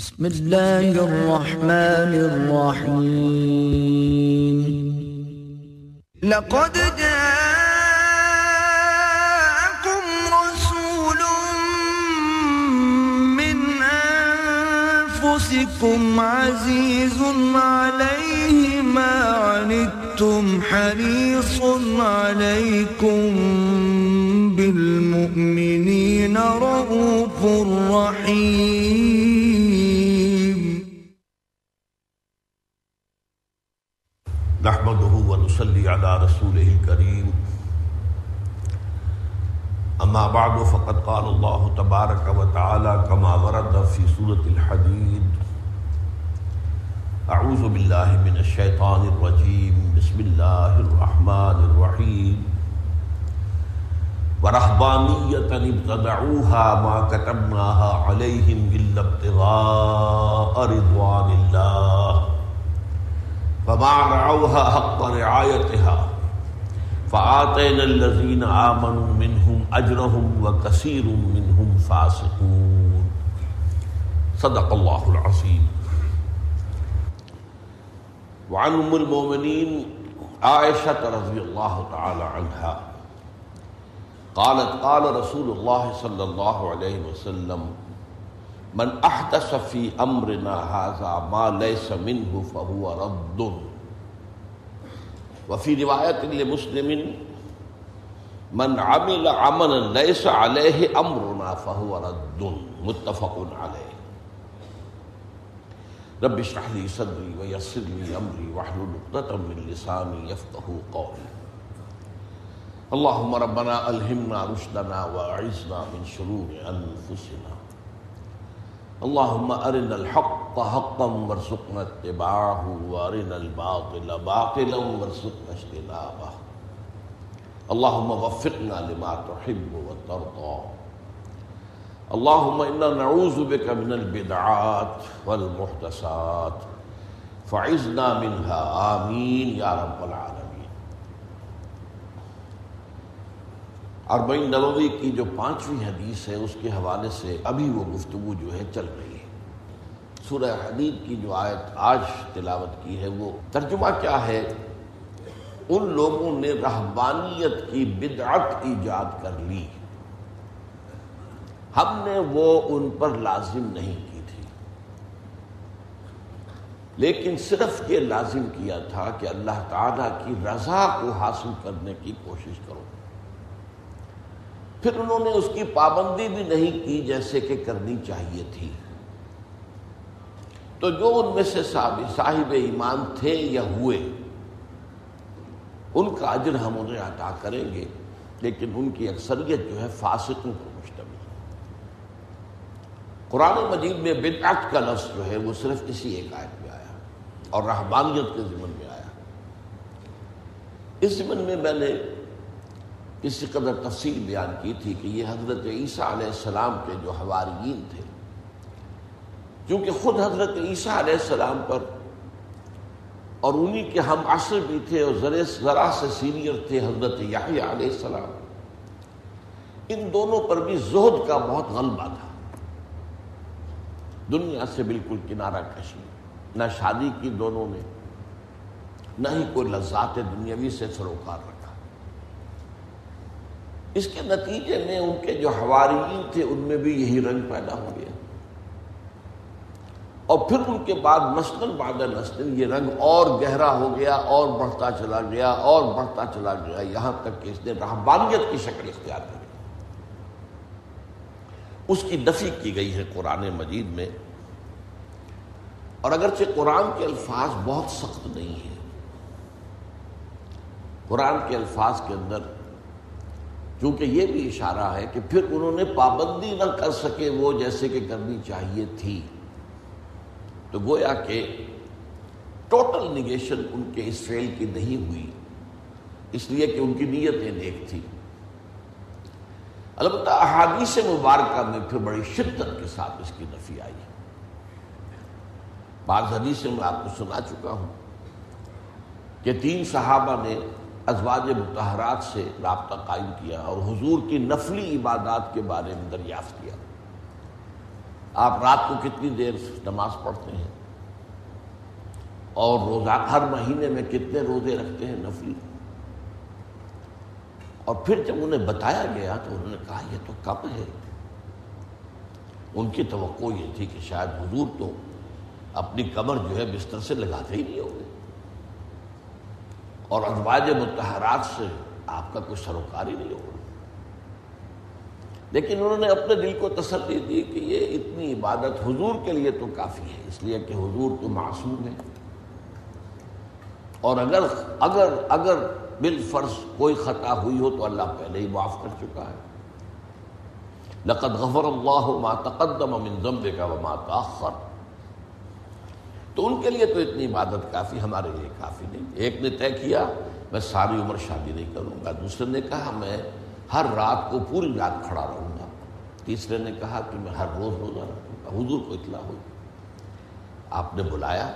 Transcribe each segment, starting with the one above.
بسم الله الرحمن الرحيم. لقد جاءكم رسول من أنفسكم عزيز عليه ما عنتم حريص عليكم بالمؤمنين رؤوف رحيم. على رسوله الكريم أما بعد، فقد قال الله تبارك وتعالى كما ورد في سورة الحديد أعوذ بالله من الشيطان الرجيم بسم الله الرحمن الرحيم ورهبانية ابتدعوها ما كتبناها عليهم إلا ابتغاء رضوان الله فما رعوها حق رعايتها فآتينا الذين آمنوا منهم أجرهم وكثير منهم فاسقون. صدق الله العظيم وعن أم المؤمنين عائشة رضي الله تعالى عنها قالت قال رسول الله صلى الله عليه وسلم من احدث في امرنا هذا ما ليس منه فهو رد. وفي روايه لمسلم من عمل عملا ليس عليه امرنا فهو رد. متفق عليه رب اشرح لي صدري ويسر لي امري واحلل عقدة من لساني يفقهوا قولي اللهم ربنا الهمنا رشدنا واعذنا من شرور انفسنا. اللهم ارنا الحق حقا وارزقنا اتباعه وارنا الباطل باطلا وارزقنا اجتنابه. اللهم وفقنا لما تحب وترضى. اللهم انا نعوذ بك من البدعات والمحدثات فعزنا منها آمين يا رب العالمين اربعین نبوی کی جو پانچویں حدیث ہے، اس کے حوالے سے ابھی وہ گفتگو جو ہے چل رہی ہے۔ سورہ حدید کی جو آیت آج تلاوت کی ہے، وہ ترجمہ کیا ہے؟ ان لوگوں نے رہبانیت کی بدعت ایجاد کر لی۔ ہم نے وہ ان پر لازم نہیں کی تھی۔ لیکن صرف یہ لازم کیا تھا کہ اللہ تعالی کی رضا کو حاصل کرنے کی کوشش کرو۔ پھر انہوں نے اس کی پابندی بھی نہیں کی جیسے کہ کرنی چاہیے تھی۔ تو جو ان میں سے صاحب ایمان تھے یا ہوئے، ان کا اجر ہم انہیں عطا کریں گے، لیکن ان کی اکثریت جو ہے فاسقوں کو مشتمل۔ قرآن مجید میں بدعت کا لفظ جو ہے وہ صرف اسی ایک آیت میں آیا اور رحبانیت کے ضمن میں آیا۔ اس ضمن میں میں نے کسی قدر تفصیل بیان کی تھی کہ یہ حضرت عیسیٰ علیہ السلام کے جو حواریین تھے کیونکہ خود حضرت عیسیٰ علیہ السلام پر اور انہی کے ہم عصر بھی تھے اور ذرا سے سینئر تھے حضرت یحییٰ علیہ السلام، ان دونوں پر بھی زہد کا بہت غلبہ تھا۔ دنیا سے بالکل کنارہ کشی، نہ شادی کی دونوں نے، نہ ہی کوئی لذات دنیاوی سے سروکار رکھا۔ اس کے نتیجے میں ان کے جو حواریین تھے، ان میں بھی یہی رنگ پیدا ہو گیا۔ اور پھر ان کے بعد نسل بعد نسل یہ رنگ اور گہرا ہو گیا، اور بڑھتا چلا گیا، اور بڑھتا چلا گیا۔ یہاں تک کہ اس نے رہبانیت کی شکل اختیار کر اس کی نفی کی گئی ہے قرآن مجید میں۔ اور اگرچہ قرآن کے الفاظ بہت سخت نہیں ہیں، قرآن کے الفاظ کے اندر چونکہ یہ بھی اشارہ ہے کہ پھر انہوں نے پابندی نہ کر سکے وہ جیسے کہ کرنی چاہیے تھی۔ تو گویا کہ ٹوٹل نگیشن ان کے اس فیل کی نہیں ہوئی، اس لیے کہ ان کی نیتیں نیک تھی البتہ احادیث مبارکہ میں پھر بڑی شدت کے ساتھ اس کی نفی آئی۔ بعض حدیثیں میں آپ کو سنا چکا ہوں کہ تین صحابہ نے ازواج متحرات سے رابطہ قائم کیا اور حضور کی نفلی عبادات کے بارے میں دریافت کیا۔ آپ رات کو کتنی دیر نماز پڑھتے ہیں؟ اور روزہ ہر مہینے میں کتنے روزے رکھتے ہیں نفلی؟ اور پھر جب انہیں بتایا گیا تو انہوں نے کہا، یہ تو کم ہے۔ ان کی توقع یہ تھی کہ شاید حضور تو اپنی کمر جو ہے بستر سے لگاتے ہی نہیں ہوگے اور ازواج متحرات سے آپ کا کوئی سروکار ہی نہیں ہوگا۔ لیکن انہوں نے اپنے دل کو تسلی دی کہ یہ اتنی عبادت حضور کے لیے تو کافی ہے، اس لیے کہ حضور تو معصوم ہے اور اگر اگر اگر بالفرض کوئی خطا ہوئی ہو تو اللہ پہلے ہی معاف کر چکا ہے۔ لقد غفر اللہ ما تقدم من ذنبك وما تاخر تو ان کے لیے تو اتنی عبادت کافی، ہمارے لیے کافی نہیں۔ ایک نے طے کیا، میں ساری عمر شادی نہیں کروں گا۔ دوسرے نے کہا، میں ہر رات کو پوری رات کھڑا رہوں گا۔ تیسرے نے کہا کہ میں ہر روز روزہ رکھوں گا۔ حضور کو اطلاع ہوئی۔ آپ نے بلایا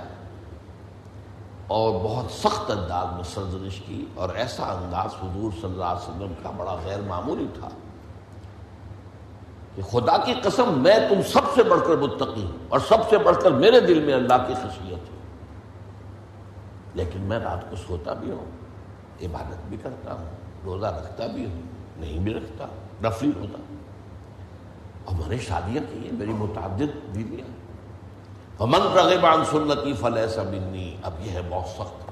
اور بہت سخت انداز میں سرزنش کی اور ایسا انداز حضور صلی اللہ علیہ وسلم کا بڑا غیر معمولی تھا۔ کہ خدا کی قسم میں تم سب سے بڑھ کر متقی ہوں اور سب سے بڑھ کر میرے دل میں اللہ کی خصیت ہے لیکن میں رات کو سوتا بھی ہوں، عبادت بھی کرتا ہوں، روزہ رکھتا بھی ہوں، نہیں بھی رکھتا، نفلی ہوتا اور میں نے شادیاں کی ہیں، میری متعدد بیویاں۔ من رغب عن سنتی فلیس منی۔ اب یہ ہے بہت سخت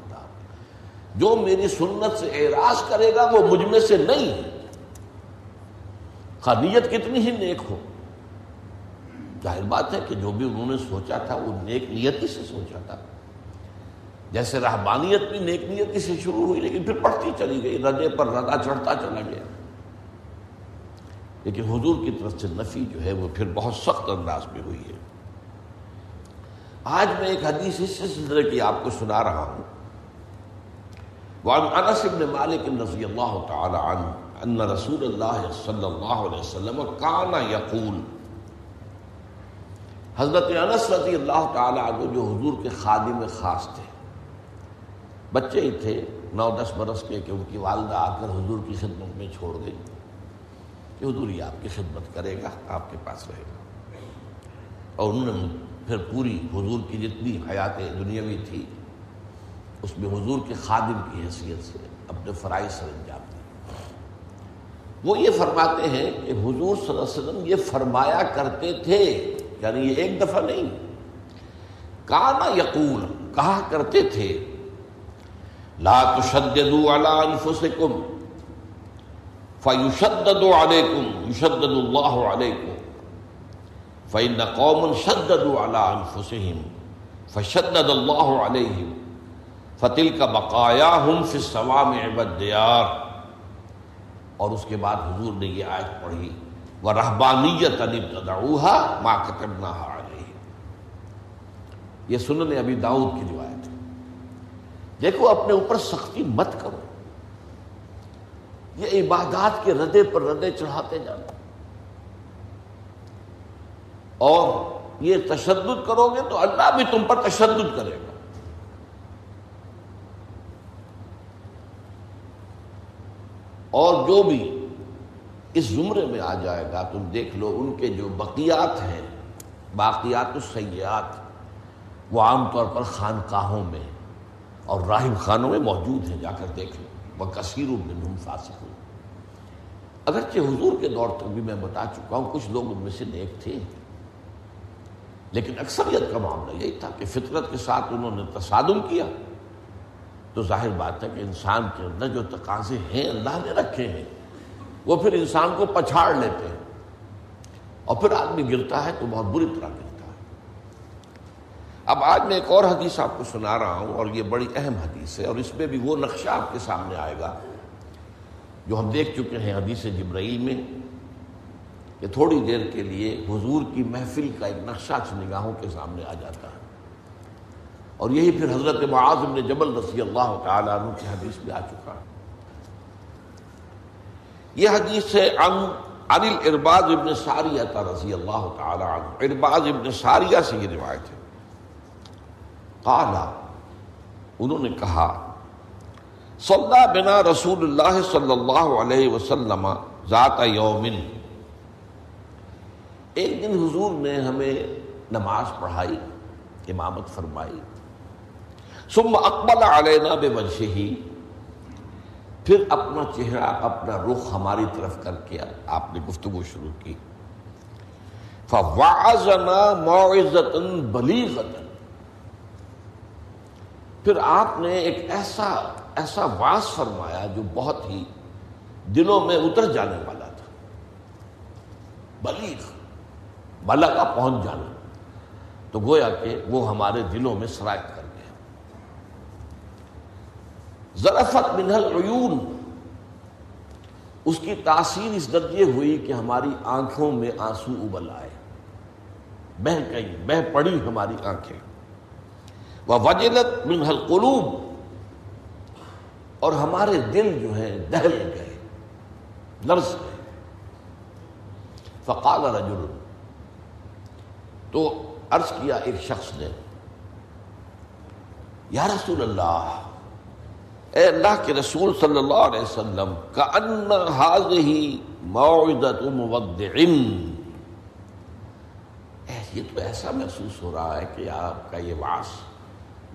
جو میری سنت سے اعراض کرے گا وہ مجھ میں سے نہیں۔ ہے خانیت کتنی ہی نیک ہو۔ ظاہر بات ہے کہ جو بھی انہوں نے سوچا تھا، وہ نیک نیتی سے سوچا تھا۔ جیسے رہبانیت بھی نیک نیتی سے شروع ہوئی، لیکن پھر پڑھتی چلی گئی، ردے پر ردا چڑھتا چلا گیا۔ لیکن حضور کی طرف سے نفی جو ہے، وہ پھر بہت سخت انداز میں ہوئی ہے۔ آج میں ایک حدیث اس سلسلے کی آپ کو سنا رہا ہوں۔ وعن انس بن مالک رضی اللہ تعالی عنہ۔ ان رسول اللہ صلی اللہ علیہ وسلم کانا یقول حضرت انس رضی اللہ تعالی عنہ جو حضور کے خادم خاص تھے، بچے ہی تھے، نو دس برس کے کہ ان کی والدہ آ کر حضور کی خدمت میں چھوڑ گئی، کہ حضور ہی آپ کی خدمت کرے گا، آپ کے پاس رہے گا۔ اور انہوں نے پھر پوری حضور کی جتنی حیات دنیاوی تھی، اس میں حضور کے خادم کی حیثیت سے اپنے فرائض سر انجام وہ یہ فرماتے ہیں کہ حضور صلی اللہ علیہ وسلم یہ فرمایا کرتے تھے یعنی یہ ایک دفعہ نہیں۔ کانا یقول، کہا کرتے تھے، لا تشددوا على انفسكم فيشدد عليكم يشدد الله عليكم فإن قوم شددوا على أنفسهم فشدد الله عليهم فتلك بقاياهم في السوامع والديار اور اس کے بعد حضور نے یہ آیت پڑھی وہ رحبانیت ابتدعوها ما كتبناها عليه۔ یہ سنن ابی داؤد کی روایت ہے۔ دیکھو، اپنے اوپر سختی مت کرو۔ یہ عبادات کے ردے پر ردے چڑھاتے جانا۔ اور یہ تشدد کرو گے تو اللہ بھی تم پر تشدد کرے گا۔ اور جو بھی اس زمرے میں آ جائے گا، تم دیکھ لو ان کے جو بقیات ہیں، باقیات السیات وہ عام طور پر خانقاہوں میں اور راہب خانوں میں موجود ہیں، جا کر دیکھ لو۔ وہ کثیر منہم فاسق اگرچہ حضور کے دور تک بھی میں بتا چکا ہوں، کچھ لوگ ان میں سے نیک تھے۔ لیکن اکثریت کا معاملہ یہی تھا کہ فطرت کے ساتھ انہوں نے تصادم کیا۔ تو ظاہر بات ہے کہ انسان کے اندر جو تقاضے ہیں، اللہ نے رکھے ہیں، وہ پھر انسان کو پچھاڑ لیتے ہیں۔ اور پھر آدمی گرتا ہے تو بہت بری طرح گرتا ہے۔ اب آج میں ایک اور حدیث آپ کو سنا رہا ہوں اور یہ بڑی اہم حدیث ہے اور اس میں بھی وہ نقشہ آپ کے سامنے آئے گا جو ہم دیکھ چکے ہیں حدیث جبرائیل میں کہ تھوڑی دیر کے لیے حضور کی محفل کا ایک نقشہ نگاہوں کے سامنے آ جاتا ہے۔ اور یہی پھر حضرت معاذ بن جبل رضی اللہ تعالیٰ عنہ کی حدیث میں آ چکا ہے۔ یہ حدیث ہے عن عن الارباز ابن ساریہ رضی اللہ تعالی عنہ۔ ارباز ابن ساریہ سے یہ روایت ہے۔ قالا انہوں نے کہا، صلی بنا رسول اللہ صلی اللہ علیہ وسلم ذات یومن ایک دن حضور نے ہمیں نماز پڑھائی، امامت فرمائی۔ ثم اقبل علینا بے وجہ ہی پھر اپنا چہرہ، اپنا رخ ہماری طرف کر کے آپ نے گفتگو شروع کی۔ فوازنا معزت بلیغت پھر آپ نے ایک ایسا ایسا واس فرمایا جو بہت ہی دلوں میں اتر جانے والا تھا۔ بلیغ بلا کا پہنچ جانا۔ تو گویا کہ وہ ہمارے دلوں میں سرایت کر ذرفت منہ العیون۔ اس کی تاثیر اس درجے ہوئی کہ ہماری آنکھوں میں آنسو ابل آئے۔ بہ گئی بہ پڑی ہماری آنکھیں۔ وہ وجلت منہ القلوب۔ اور ہمارے دل جو ہے دہل گئے لرز گئے۔ فقال رجل۔ تو عرض کیا ایک شخص نے، یا رسول اللہ اے اللہ کے رسول صلی اللہ علیہ وسلم کا ان حاضی معدت یہ تو ایسا محسوس ہو رہا ہے کہ آپ کا یہ واس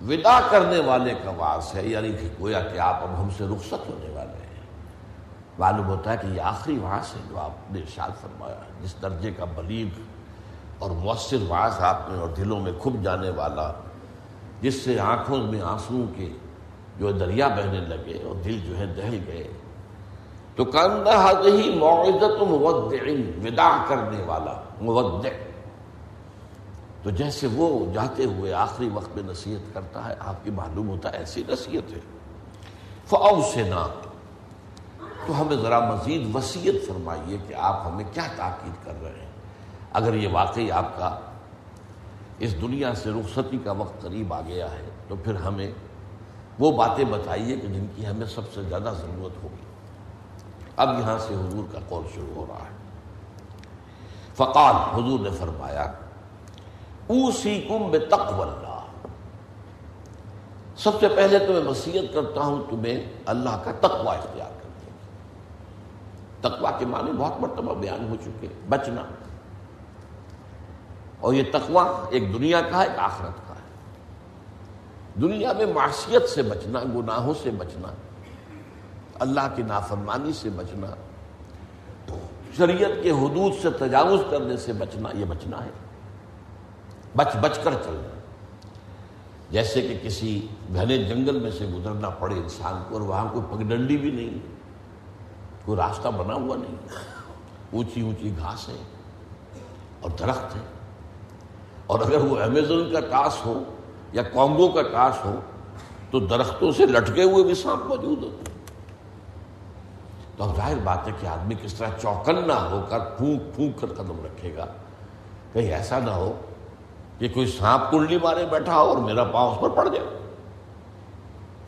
ودا کرنے والے کا واس ہے یعنی کہ گویا کہ آپ اب ہم سے رخصت ہونے والے ہیں۔ معلوم ہوتا ہے کہ یہ آخری واس ہے جو آپ نے ارشاد فرمایا، جس درجے کا بلیغ اور مؤثر واس آپ نے اور دلوں میں کھب جانے والا، جس سے آنکھوں میں آنسو کے جو دریا بہنے لگے اور دل جو ہے دہل گئے۔ تو کاندہ ہی معزت مودع ودا کرنے والا، مودع۔ تو جیسے وہ جاتے ہوئے آخری وقت میں نصیحت کرتا ہے، آپ کی معلوم ہوتا ہے ایسی نصیحت ہے۔ فاؤ سے نہ تو ہمیں ذرا مزید وسیعت فرمائیے کہ آپ ہمیں کیا تاکید کر رہے ہیں۔ اگر یہ واقعی آپ کا اس دنیا سے رخصتی کا وقت قریب آ گیا ہے، تو پھر ہمیں وہ باتیں بتائیے کہ جن کی ہمیں سب سے زیادہ ضرورت ہوگی اب یہاں سے حضور کا قول شروع ہو رہا ہے۔ فقال، حضور نے فرمایا اوسی کم بے اللہ۔ سب سے پہلے تو میں وسیعت کرتا ہوں، تمہیں اللہ کا تقوی اختیار کرتے تقوا کے معنی بہت مرتبہ بیان ہو چکے بچنا۔ اور یہ تقوا ایک دنیا کا ہے، ایک آخرت کا۔ دنیا میں معاشیت سے بچنا، گناہوں سے بچنا، اللہ کی نافرمانی سے بچنا، شریعت کے حدود سے تجاوز کرنے سے بچنا، یہ بچنا ہے۔ بچ بچ کر چلنا۔ جیسے کہ کسی گھنے جنگل میں سے گزرنا پڑے انسان کو اور وہاں کوئی پگڈنڈی بھی نہیں، کوئی راستہ بنا ہوا نہیں۔ اونچی اونچی گھاس ہے اور درخت ہے۔ اور اگر وہ امیزون کا ٹاس ہو یا کانگو کا ٹاس ہو، تو درختوں سے لٹکے ہوئے بھی سانپ موجود ہوتے تو اب ظاہر بات ہے کہ آدمی کس طرح چوکنا ہو کر پھونک پھونک کر قدم رکھے گا۔ کہیں ایسا نہ ہو کہ کوئی سانپ کنڈلی مارے بیٹھا ہو اور میرا پاؤں اس پر پڑ جائے۔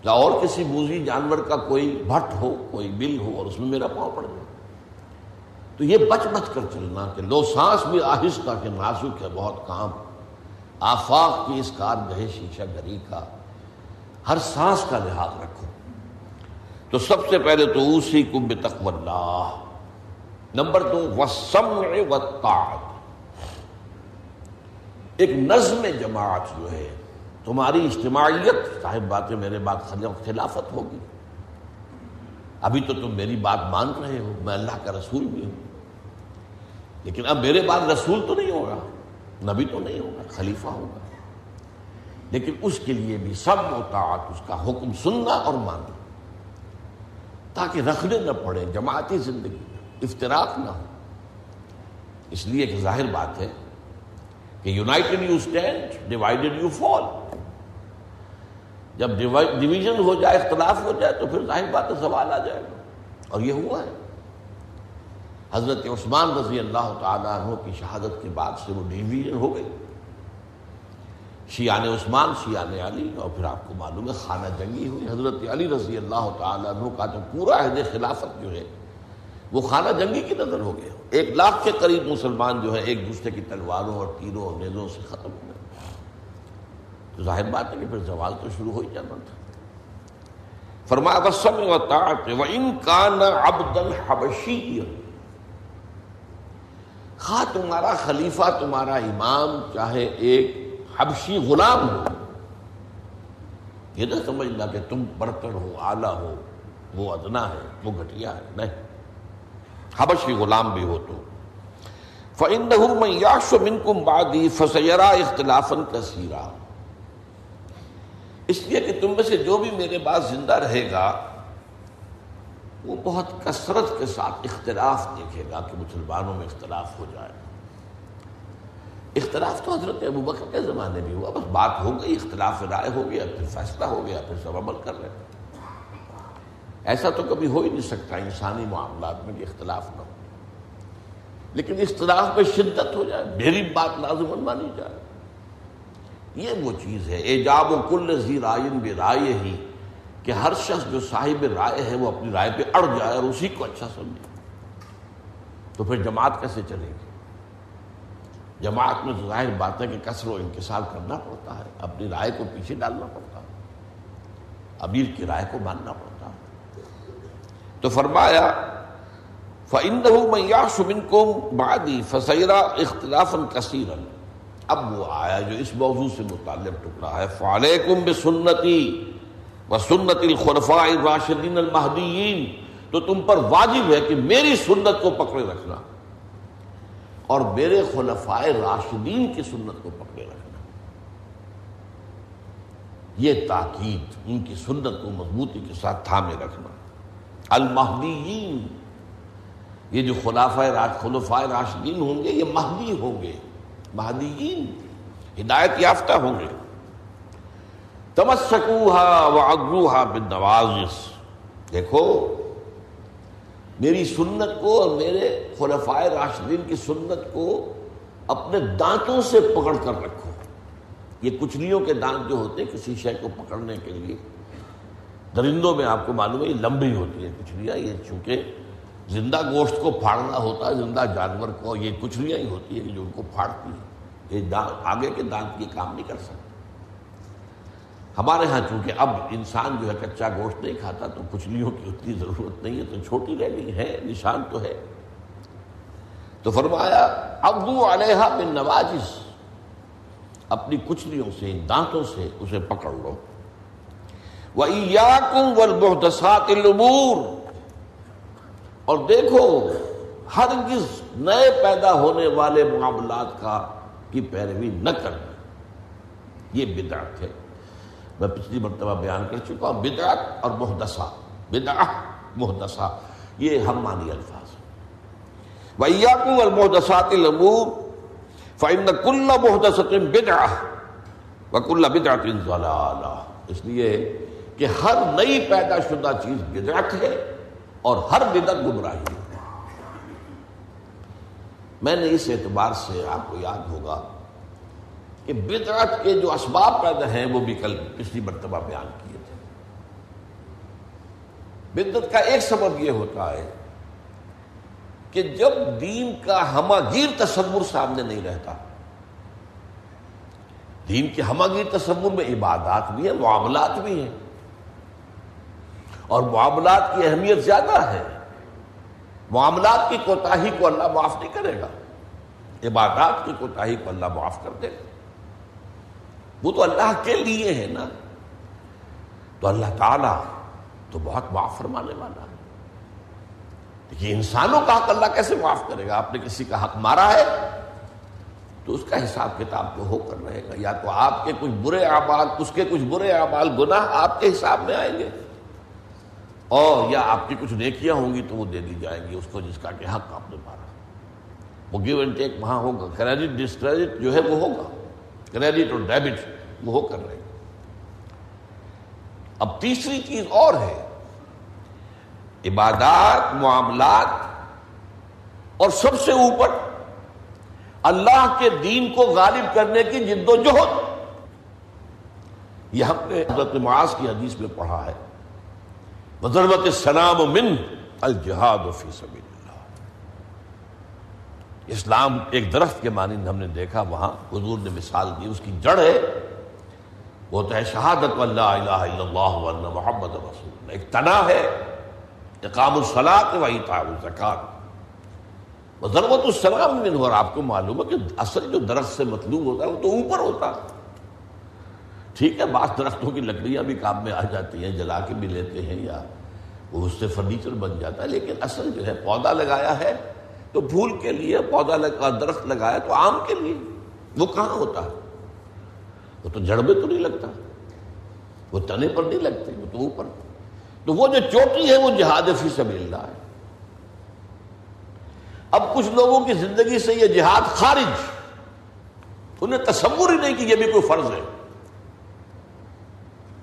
یا اور کسی موزی جانور کا کوئی بھٹ ہو، کوئی بل ہو اور اس میں میرا پاؤں پڑ جائے۔ تو یہ بچ بچ کر چلنا کہ لو سانس بھی آہستہ کہ نازک ہے، بہت کام۔ آفاق کی اس کار گہے شیشہ گری کا۔ ہر سانس کا لحاظ رکھو۔ تو سب سے پہلے تو اسی کمب تقو اللہ۔ نمبر دو وسم و ایک نظم جماعت جو ہے، تمہاری اجتماعیت، صاحب باتیں میرے بات خلافت ہوگی۔ ابھی تو تم میری بات مان رہے ہو، میں اللہ کا رسول بھی ہوں۔ لیکن اب میرے بعد رسول تو نہیں ہوگا۔ نبی تو نہیں ہوگا، خلیفہ ہوگا۔ لیکن اس کے لیے بھی سب مطاعت اس کا حکم سننا اور ماننا۔ تاکہ رکھنے نہ پڑے، جماعتی زندگی افطراک نہ ہو۔ اس لیے ایک ظاہر بات ہے کہ united you stand divided you fall. جب ڈویژن ہو جائے، اختلاف ہو جائے، تو پھر ظاہر بات ہے، سوال آ جائے گا۔ اور یہ ہوا ہے۔ حضرت عثمان رضی اللہ تعالیٰ عنہ کی شہادت کے بعد سے وہ ڈویژن ہو گئی۔ شیان عثمان شیان علی اور پھر آپ کو معلوم ہے خانہ جنگی ہوئی۔ حضرت علی رضی اللہ تعالیٰ عنہ کا جو پورا عہد خلافت جو ہے، وہ خانہ جنگی کی نظر ہو گیا ایک لاکھ کے قریب مسلمان جو ہے ایک دوسرے کی تلواروں اور تیروں اور نیزوں سے ختم ہو گئے۔ تو ظاہر بات ہے کہ پھر زوال تو شروع ہو ہی جانا تھا۔ فرمایا وسم و طاعت و ان کان عبد الحبشی خواہ تمہارا خلیفہ، تمہارا امام، چاہے ایک حبشی غلام ہو۔ یہ نہ سمجھنا کہ تم برتن ہو اعلیٰ ہو، وہ ادنا ہے، وہ گھٹیا ہے، نہیں۔ حبشی غلام بھی ہو تو۔ فَإِنَّهُ مَنْ يَعْشُ مِنْكُمْ بَعْدِي فَسَيَرَا اِخْتِلَافًا كَثِيرًا۔ اس لیے کہ تم میں سے جو بھی میرے بعد زندہ رہے گا وہ بہت کثرت کے ساتھ اختلاف دیکھے گا کہ مسلمانوں میں اختلاف ہو جائے۔ اختلاف تو حضرت ابو بکر کے زمانے بھی ہوا، بس بات ہو گئی، اختلاف رائے ہو گیا، پھر فیصلہ ہو گیا، پھر سب عمل کر رہے ایسا تو کبھی ہو ہی نہیں سکتا انسانی معاملات میں کہ اختلاف نہ ہو۔ لیکن اختلاف میں شدت ہو جائے، میری بات لازمن مانی جائے۔ یہ وہ چیز ہے ایجاب و کل زی رائن بے رائے ہی۔ کہ ہر شخص جو صاحب رائے ہے وہ اپنی رائے پہ اڑ جائے اور اسی کو اچھا سمجھے۔ تو پھر جماعت کیسے چلے گی؟ جماعت میں تو ظاہر بات ہے کہ کثر و انکسار کرنا پڑتا ہے، اپنی رائے کو پیچھے ڈالنا پڑتا ہے، امیر کی رائے کو ماننا پڑتا ہے۔ تو فرمایا، فَإِنَّهُ مَنْ يَعْشُ مِنْكُمْ بَعْدِي فَسَيْرَا اخْتِلَافًا كَثِيرًا۔ اب وہ آیا جو اس موضوع سے متعلق ٹکڑا ہے، فَعَلَيْكُمْ بِسُنَّتِي وَسُنَّتِ الْخُلَفَاءِ الرَّاشِدِينَ الْمَهْدِيِّينَ تو تم پر واجب ہے کہ میری سنت کو پکڑے رکھنا۔ اور میرے خلفائے راشدین کی سنت کو پکڑے رکھنا۔ یہ تاکید ان کی سنت کو مضبوطی کے ساتھ تھامے رکھنا۔ المہدیین، یہ جو خلافۂ خلفائے راشدین ہوں گے، یہ مہدی ہوں گے۔ مہدیین، ہدایت یافتہ ہوں گے۔ تمسکوہا وعگروہا بالنوازس دیکھو، میری سنت کو اور میرے خلفائے راشدین کی سنت کو اپنے دانتوں سے پکڑ کر رکھو۔ یہ کچلیوں کے دانت جو ہوتے ہیں، کسی شے کو پکڑنے کے لیے۔ درندوں میں آپ کو معلوم ہے، یہ لمبی ہوتی ہے کچلیاں۔ یہ چونکہ زندہ گوشت کو پھاڑنا ہوتا ہے، زندہ جانور کو، یہ کچلیاں ہی ہوتی ہیں جو ان کو پھاڑتی ہیں۔ یہ آگے کے دانت یہ کام نہیں کر سکتے۔ ہمارے ہاں چونکہ اب انسان جو ہے کچا گوشت نہیں کھاتا، تو کچلیوں کی اتنی ضرورت نہیں ہے، تو چھوٹی رہ گئی ہے، نشان تو ہے۔ تو فرمایا ابو علیہ بن نوازش اپنی کچلیوں سے، دانتوں سے اسے پکڑ لو۔ وَإِيَّاكُمْ الْأُمُورِ اور دیکھو، ہرگز نئے پیدا ہونے والے معاملات کا کی پیروی نہ کرنا۔ یہ بدعت ہے۔ میں پچھلی مرتبہ بیان کر چکا ہوں، بدعت اور محدثہ بدعت محدثہ، یہ ہم مانی الفاظ وَإِيَّاكُمْ وَالْمُحْدَثَاتِ الْأُمُورِ فَإِنَّ كُلَّ مُحْدَثَةٍ بِدْعَةٍ وَكُلَّ بِدْعَةٍ ضَلَالَةٍ۔ اس لیے کہ ہر نئی پیدا شدہ چیز بدعت ہے اور ہر بدعت گمراہی ہے۔ میں نے اس اعتبار سے آپ کو یاد ہوگا کہ بدعت کے جو اسباب پیدا ہیں وہ بھی کل پچھلی مرتبہ بیان کیے تھے۔ بدعت کا ایک سبب یہ ہوتا ہے کہ جب دین کا ہماگیر تصور سامنے نہیں رہتا، دین کے ہماگیر تصور میں عبادات بھی ہیں، معاملات بھی ہیں۔ اور معاملات کی اہمیت زیادہ ہے۔ معاملات کی کوتاہی کو اللہ معاف نہیں کرے گا۔ عبادات کی کوتاہی کو اللہ معاف کر دے گا۔ وہ تو اللہ کے لیے ہے نا۔ تو اللہ تعالیٰ تو بہت معاف فرمانے والا ہے۔ یہ انسانوں کا حق اللہ کیسے معاف کرے گا؟ آپ نے کسی کا حق مارا ہے تو اس کا حساب کتاب تو ہو کر رہے گا۔ یا تو آپ کے کچھ برے اعمال، اس کے کچھ برے اعمال گناہ آپ کے حساب میں آئیں گے۔ اور یا آپ کی کچھ نیکیاں ہوں گی تو وہ دے دی جائیں گی، اس کو جس کا کہ حق آپ نے مارا۔ وہ گیو اینڈ ٹیک وہاں ہوگا۔ کریڈٹ ڈسکریڈٹ جو ہے وہ ہوگا۔ کریڈٹ اور ڈیبٹ وہ کر رہے گا اب تیسری چیز اور ہے، عبادات، معاملات اور سب سے اوپر اللہ کے دین کو غالب کرنے کی جد و جہد۔ یہ ہم نے حضرت معاذ کی حدیث میں پڑھا ہے۔ ضرورت سلام من الجہاد فی سبیل اسلام ایک درخت کے مانند ہم نے دیکھا، وہاں حضور نے مثال دی، اس کی جڑ ہے، وہ تو ہے شہادت اللہ الہ الا اللہ محمد رسول ایک تنا ہے، اقام الصلاۃ و اطاع الزکات ضرورت السلام میں اور آپ کو معلوم ہے کہ اصل جو درخت سے مطلوب ہوتا ہے، وہ تو اوپر ہوتا۔ ہے ٹھیک ہے، بعض درختوں کی لکڑیاں بھی کام میں آ جاتی ہیں، جلا کے بھی لیتے ہیں یا وہ اس سے فرنیچر بن جاتا ہے، لیکن اصل جو ہے، پودا لگایا ہے تو پھول کے لیے پودا لگا درخت لگایا تو آم کے لیے۔ وہ کہاں ہوتا ہے؟ وہ تو جڑ میں تو نہیں لگتا۔ وہ تنے پر نہیں لگتے، وہ تو اوپر۔ تو وہ جو چوٹی ہے وہ جہاد فی سبیل اللہ ہے۔ اب کچھ لوگوں کی زندگی سے یہ جہاد خارج۔ انہیں تصور ہی نہیں کہ یہ بھی کوئی فرض ہے۔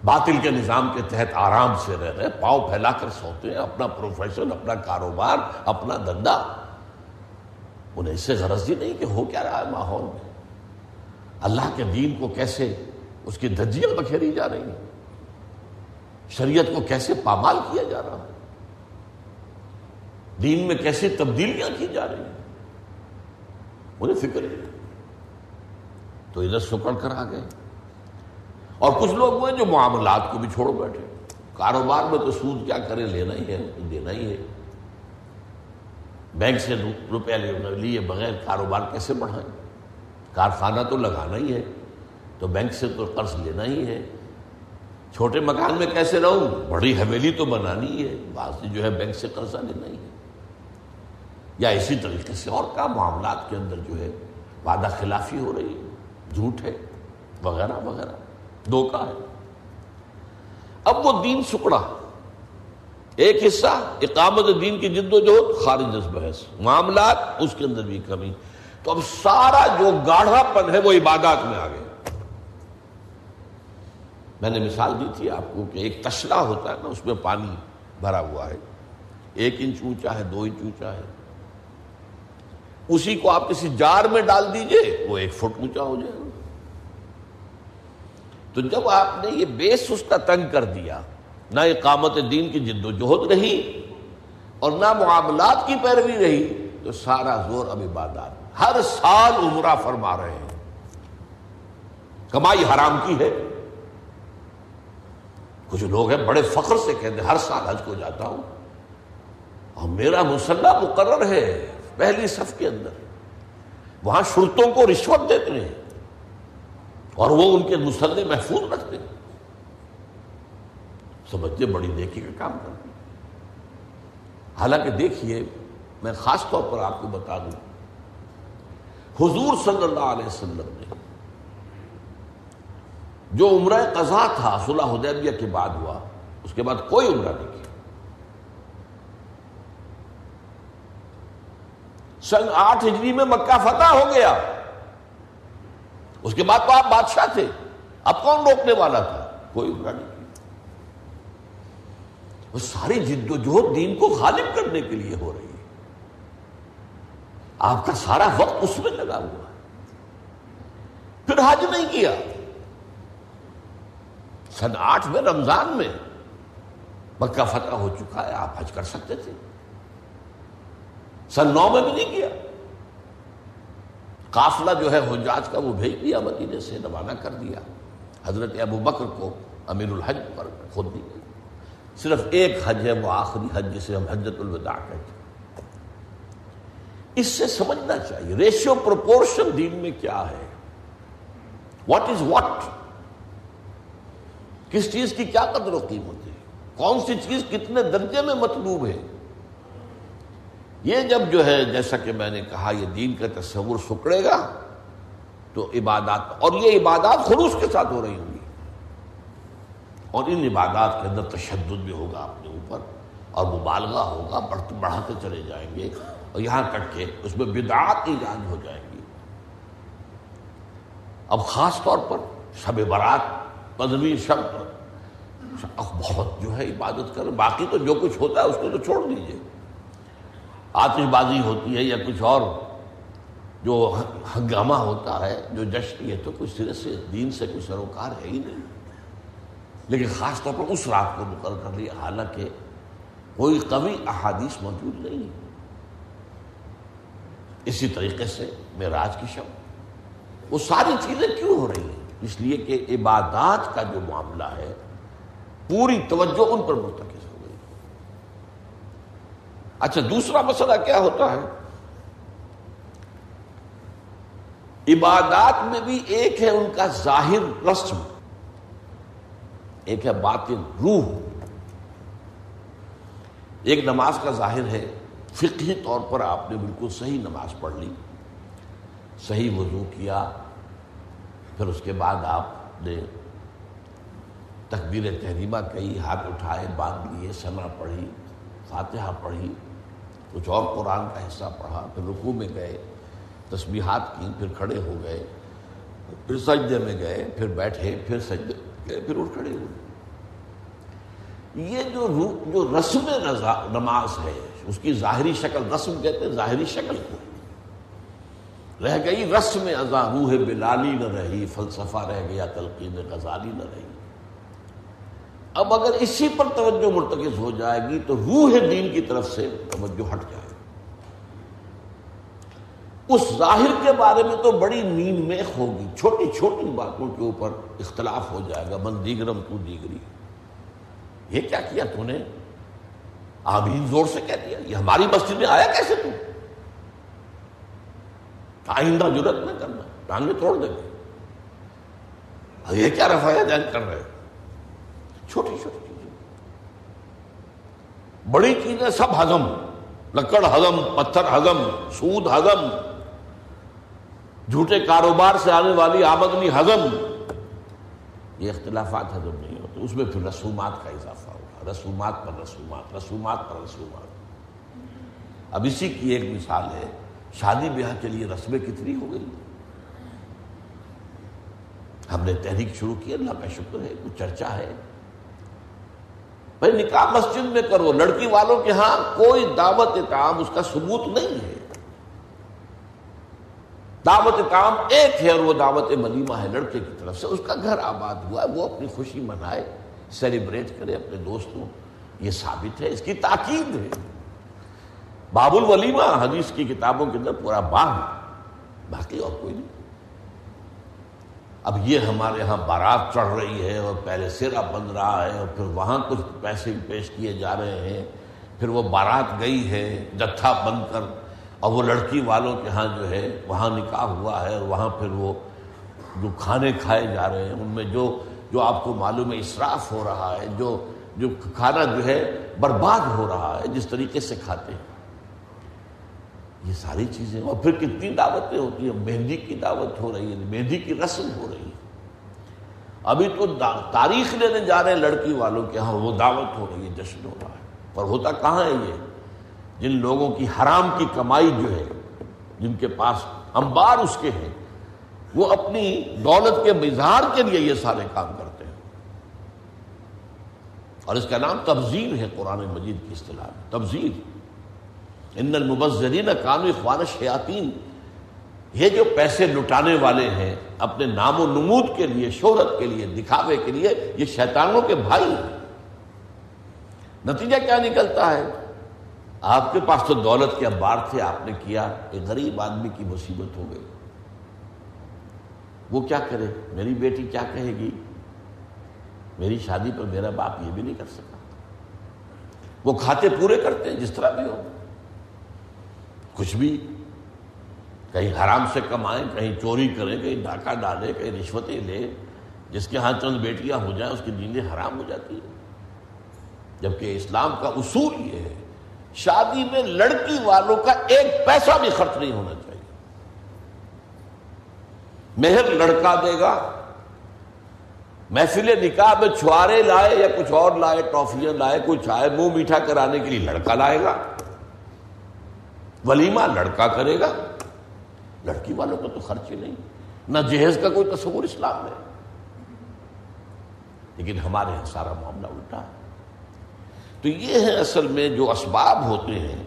باطل کے نظام کے تحت آرام سے رہ رہے پاؤں پھیلا کر سوتے ہیں، اپنا پروفیشن، اپنا کاروبار، اپنا دندا انہیں اس سے غرض ہی نہیں کہ ہو کیا رہا ہے ماحول میں۔ اللہ کے دین کو کیسے اس کی دھجیاں بکھیری جا رہی ہیں؟ شریعت کو کیسے پامال کیا جا رہا ہے؟ دین میں کیسے تبدیلیاں کی جا رہی ہیں؟ انہیں فکر ہی تو ادھر سکڑ کر آ گئے۔ اور کچھ لوگ وہ جو معاملات کو بھی چھوڑ بیٹھے۔ کاروبار میں تو سود کیا کرے، لینا ہی ہے دینا ہی ہے۔ بینک سے روپیہ لیے بغیر کاروبار کیسے بڑھائیں؟ کارخانہ تو لگانا ہی ہے، تو بینک سے تو قرض لینا ہی ہے۔ چھوٹے مکان میں کیسے رہوں؟ بڑی حویلی تو بنانی ہے، بعض جو ہے بینک سے قرضہ لینا ہی ہے۔ یا اسی طریقے سے اور کا معاملات کے اندر جو ہے وعدہ خلافی ہو رہی ہے، جھوٹ ہے، وغیرہ وغیرہ۔ دھوکا ہے۔ اب وہ دین سکڑا۔ ایک حصہ اقامت دین کی جد و جہد، خارج از بحث۔ معاملات، اس کے اندر بھی کمی۔ تو اب سارا جو گاڑھا پن ہے، وہ عبادات میں آ گیا۔ میں نے مثال دی تھی آپ کو کہ ایک تشلا ہوتا ہے نا، اس میں پانی بھرا ہوا ہے۔ ایک انچ اونچا ہے، دو انچ اونچا ہے۔ اسی کو آپ کسی جار میں ڈال دیجیے، وہ ایک فٹ اونچا ہو جائے۔ گا تو جب آپ نے یہ بیس اس کا تنگ کر دیا نہ اقامت دین کی جد و جہد رہی اور نہ معاملات کی پیروی رہی، تو سارا زور اب عبادات۔ ہر سال عمرہ فرما رہے ہیں۔ کمائی حرام کی ہے۔ کچھ لوگ ہیں بڑے فخر سے کہتے ہیں، ہر سال حج کو جاتا ہوں۔ اور میرا مسلح مقرر ہے پہلی صف کے اندر۔ وہاں شرطوں کو رشوت دیتے ہیں اور وہ ان کے مسلح محفوظ رکھتے ہیں۔ سمجھتے بڑی دیکھی کا کام کرتے حالانکہ دیکھیے، میں خاص طور پر آپ کو بتا دوں، حضور صلی اللہ علیہ وسلم نے جو عمرہ قضا تھا، صلح حدیبیہ کے بعد ہوا، اس کے بعد کوئی عمرہ نہیں کیا۔ سن آٹھ ہجری میں مکہ فتح ہو گیا۔ اس کے بعد تو آپ بادشاہ تھے، اب کون روکنے والا تھا؟ کوئی عمرہ نہیں۔ کیا وہ ساری جد و جہد دین کو غالب کرنے کے لیے ہو رہی ہے۔ آپ کا سارا وقت اس میں لگا ہوا ہے۔ پھر حج نہیں کیا۔ سن آٹھ میں رمضان میں مکہ فتح ہو چکا ہے، آپ حج کر سکتے تھے۔ سن نو میں بھی نہیں کیا۔ قافلہ جو ہے حجاج کا وہ بھیج دیا، مدینے سے روانہ کر دیا۔ حضرت ابو بکر کو امیر الحج پر خود دی گئی صرف ایک حج ہے، وہ آخری حج جسے ہم حجت الوداع کہتے ہیں۔ اس سے سمجھنا چاہیے ریشیو پروپورشن دین میں کیا ہے؟ واٹ از واٹ کس چیز کی کیا قدر و قیمت ہے؟ کون سی چیز کتنے درجے میں مطلوب ہے؟ یہ جب جو ہے، جیسا کہ میں نے کہا، یہ دین کا تصور سکڑے گا، تو عبادات، اور یہ عبادات خلوص کے ساتھ ہو رہی ہوں گی۔ اور ان عبادات کے اندر تشدد بھی ہوگا اپنے اوپر اور مبالغہ ہوگا بڑھتے بڑھاتے چلے جائیں گے اور یہاں تک کہ اس میں بدعات ایجاد ہو جائیں گی۔ اب خاص طور پر شب برات پذوی شب پر بہت جو ہے عبادت کر باقی تو جو کچھ ہوتا ہے اس کو تو چھوڑ دیجیے آتش بازی ہوتی ہے یا کچھ اور جو ہنگامہ ہوتا ہے، جو جشن، یہ تو کچھ سرے سے دین سے کوئی سروکار ہے ہی نہیں۔ لیکن خاص طور پر اس رات کو مقرر کر لیا، حالانکہ کوئی قوی احادیث موجود نہیں۔ ہے اسی طریقے سے معراج کی شب۔ وہ ساری چیزیں کیوں ہو رہی ہیں؟ اس لیے کہ عبادات کا جو معاملہ ہے، پوری توجہ ان پر مرتکز ہو گئی۔ اچھا دوسرا مسئلہ کیا ہوتا ہے؟ عبادات میں بھی ایک ہے ان کا ظاہر رسم۔ ایک ہے باطن روح۔ ایک نماز کا ظاہر ہے، فقہی طور پر آپ نے بالکل صحیح نماز پڑھ لی، صحیح وضو کیا، پھر اس کے بعد آپ نے تکبیر تحریمہ کہی ہاتھ اٹھائے، باندھ لیے سنا پڑھی، فاتحہ پڑھی، کچھ اور قرآن کا حصہ پڑھا، پھر رکوع میں گئے، تسبیحات کی، پھر کھڑے ہو گئے، پھر سجدے میں گئے، پھر بیٹھے، پھر سجدے۔ پھر اٹھ کھڑے ہوئے۔ یہ جو جو رسم نماز ہے، اس کی ظاہری شکل رسم کہتے ہیں، ظاہری شکل کو۔ رہ گئی رسم ازا روح بلالی نہ رہی، فلسفہ رہ گیا، تلقین غزالی نہ رہی۔ اب اگر اسی پر توجہ مرتکز ہو جائے گی تو روح دین کی طرف سے توجہ ہٹ جائے۔ گی اس ظاہر کے بارے میں تو بڑی نیند میں ہوگی، چھوٹی چھوٹی باتوں کے اوپر اختلاف ہو جائے گا من دیگرم تو دیگری۔ یہ کیا کیا تو نے؟ آمین زور سے کہہ دیا، یہ ہماری مسجد میں آیا کیسے تو؟ آئندہ ضرورت نہ کرنا، ٹانگیں توڑ دیں گے۔ یہ کیا رفایا جان کر رہے چھوٹی چھوٹی چیزیں۔ بڑی چیزیں سب ہزم لکڑ ہزم پتھر ہزم سود ہزم جھوٹے کاروبار سے آنے والی آمدنی ہزم یہ اختلافات ہزم نہیں ہوتے۔ اس میں پھر رسومات کا اضافہ ہوگا۔ رسومات پر رسومات رسومات پر رسومات۔ اب اسی کی ایک مثال ہے، شادی بیاہ کے لیے رسمیں کتنی ہو گئی؟ ہم نے تحریک شروع کی، اللہ کا شکر ہے، کچھ چرچا ہے۔ بھائی نکاح مسجد میں کرو، لڑکی والوں کے ہاں کوئی دعوت کام اس کا ثبوت نہیں ہے۔ دعوت کام ایک ہے اور وہ دعوت ملیمہ ہے، لڑکے کی طرف سے۔ اس کا گھر آباد ہوا ہے، وہ اپنی خوشی منائے سیلیبریٹ کرے اپنے دوستوں۔ یہ ثابت ہے، اس کی تاکید ہے۔ باب الولیمہ، حدیث کی کتابوں کے اندر پورا باغ باقی اور کوئی نہیں۔ اب یہ ہمارے ہاں بارات چڑھ رہی ہے اور پہلے سیرا بن رہا ہے اور پھر وہاں کچھ پیسے پیش کیے جا رہے ہیں۔ پھر وہ بارات گئی ہے، جتھا بن کر اور وہ لڑکی والوں کے ہاں جو ہے، وہاں نکاح ہوا ہے اور وہاں پھر وہ جو کھانے کھائے جا رہے ہیں، ان میں جو جو آپ کو معلوم ہے، اسراف ہو رہا ہے، جو جو کھانا جو ہے برباد ہو رہا ہے، جس طریقے سے کھاتے ہیں۔ یہ ساری چیزیں، اور پھر کتنی دعوتیں ہوتی ہیں، مہندی کی دعوت ہو رہی ہے، مہندی کی رسم ہو رہی ہے۔ ابھی تو تاریخ لینے جا رہے ہیں لڑکی والوں کے ہاں وہ دعوت ہو رہی ہے، جشن ہو رہا ہے۔ پر ہوتا کہاں ہے یہ؟ جن لوگوں کی حرام کی کمائی جو ہے، جن کے پاس انبار اس کے ہیں، وہ اپنی دولت کے مزار کے لیے یہ سارے کام کرتے ہیں۔ اور اس کا نام تبزیر ہے قرآن مجید کی اصطلاح میں۔ تبزیر ان المبذرین کام اخوان شیاطین یہ جو پیسے لٹانے والے ہیں، اپنے نام و نمود کے لیے، شہرت کے لیے، دکھاوے کے لیے، یہ شیطانوں کے بھائی ہیں۔ نتیجہ کیا نکلتا ہے؟ آپ کے پاس تو دولت کے انبار تھے، آپ نے کیا، ایک غریب آدمی کی مصیبت ہو گئی۔ وہ کیا کرے؟ میری بیٹی کیا کہے گی؟ میری شادی پر میرا باپ یہ بھی نہیں کر سکا۔ وہ کھاتے پورے کرتے جس طرح بھی ہو۔ کچھ بھی کہیں حرام سے کمائیں، کہیں چوری کریں، کہیں ڈاکہ ڈالیں، کہیں رشوتیں لیں، جس کے ہاں چند بیٹیاں ہو جائیں، اس کی نیندیں حرام ہو جاتی ہیں۔ جبکہ اسلام کا اصول یہ ہے شادی میں لڑکی والوں کا ایک پیسہ بھی خرچ نہیں ہونا چاہیے۔ مہر لڑکا دے گا۔ محفل نکاح میں چھوارے لائے یا کچھ اور لائے، ٹافیاں لائے، کوئی چائے منہ میٹھا کرانے کے لیے لڑکا لائے گا۔ ولیمہ لڑکا کرے گا۔ لڑکی والوں کا تو خرچ ہی نہیں۔ نہ جہیز کا کوئی تصور اسلام میں۔ لیکن ہمارے یہاں سارا معاملہ الٹا ہے۔ تو یہ ہے اصل میں جو اسباب ہوتے ہیں،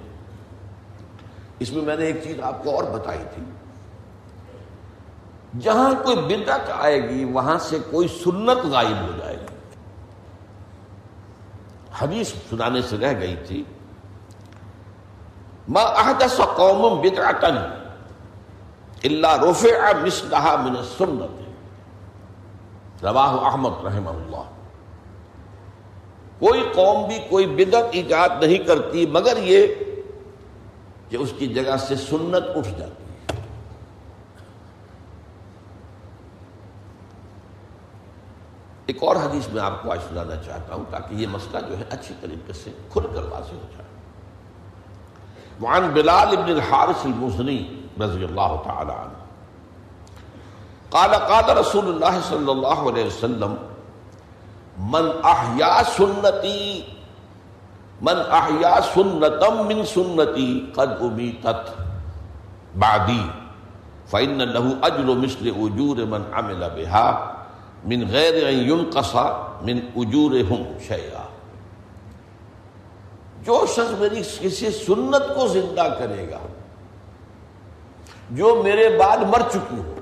اس میں میں نے ایک چیز آپ کو اور بتائی تھی۔ جہاں کوئی بدعت آئے گی، وہاں سے کوئی سنت غائب ہو جائے گی۔ حدیث سنانے سے رہ گئی تھی، ما احدث قوم بدعتا اللہ رفع مثلها من السنت رواہ احمد رحمہ اللہ۔ کوئی قوم بھی کوئی بدت ایجاد نہیں کرتی، مگر یہ کہ اس کی جگہ سے سنت اٹھ جاتی ہے۔ ایک اور حدیث میں آپ کو آج سنانا چاہتا ہوں تاکہ یہ مسئلہ جو ہے اچھی طریقے سے کھل کر واضح ہو جائے۔ وعن بلال ابن الحارث المزنی رضی اللہ تعالی عنہ۔ قال قال رسول اللہ صلی اللہ علیہ وسلم من احیا سنتی، من احیا سنتم من سنتی قد امیتت بعدی، فإن له اجر مثل اجور من عمل بها، من غیر ان ينقص من اجورهم شيئا جو شخص میری کسی سنت کو زندہ کرے گا، جو میرے بعد مر چکی ہو